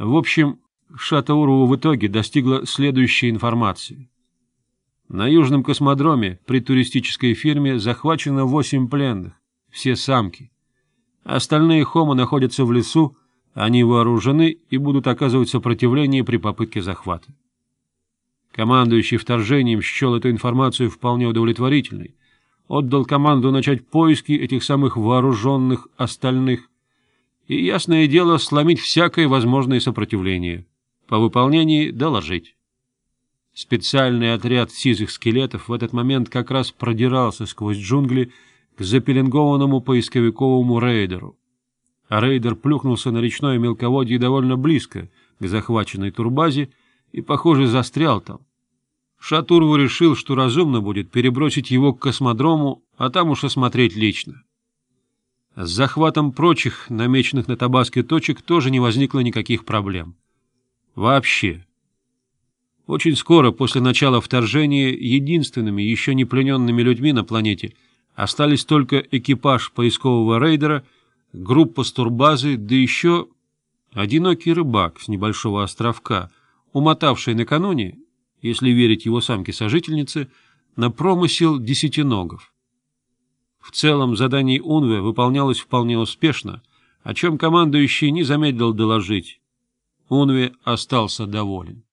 В общем, Шатаурова в итоге достигла следующей информации. На Южном космодроме при туристической фирме захвачено 8 пленных, все самки. Остальные хомо находятся в лесу, они вооружены и будут оказывать сопротивление при попытке захвата. Командующий вторжением счел эту информацию вполне удовлетворительной, отдал команду начать поиски этих самых вооруженных остальных и, ясное дело, сломить всякое возможное сопротивление. По выполнении доложить. Специальный отряд сизых скелетов в этот момент как раз продирался сквозь джунгли к запеленгованному поисковиковому рейдеру. А рейдер плюхнулся на речное мелководье довольно близко к захваченной турбазе и, похоже, застрял там. Шатурву решил, что разумно будет перебросить его к космодрому, а там уж осмотреть лично. С захватом прочих, намеченных на Табаске точек, тоже не возникло никаких проблем. Вообще. Очень скоро, после начала вторжения, единственными еще не плененными людьми на планете остались только экипаж поискового рейдера, группа стурбазы, да еще одинокий рыбак с небольшого островка, умотавший накануне, если верить его самке-сожительнице, на промысел десятиногов. В целом задание унве выполнялось вполне успешно, о чем командующий не замедлил доложить. Унве остался доволен.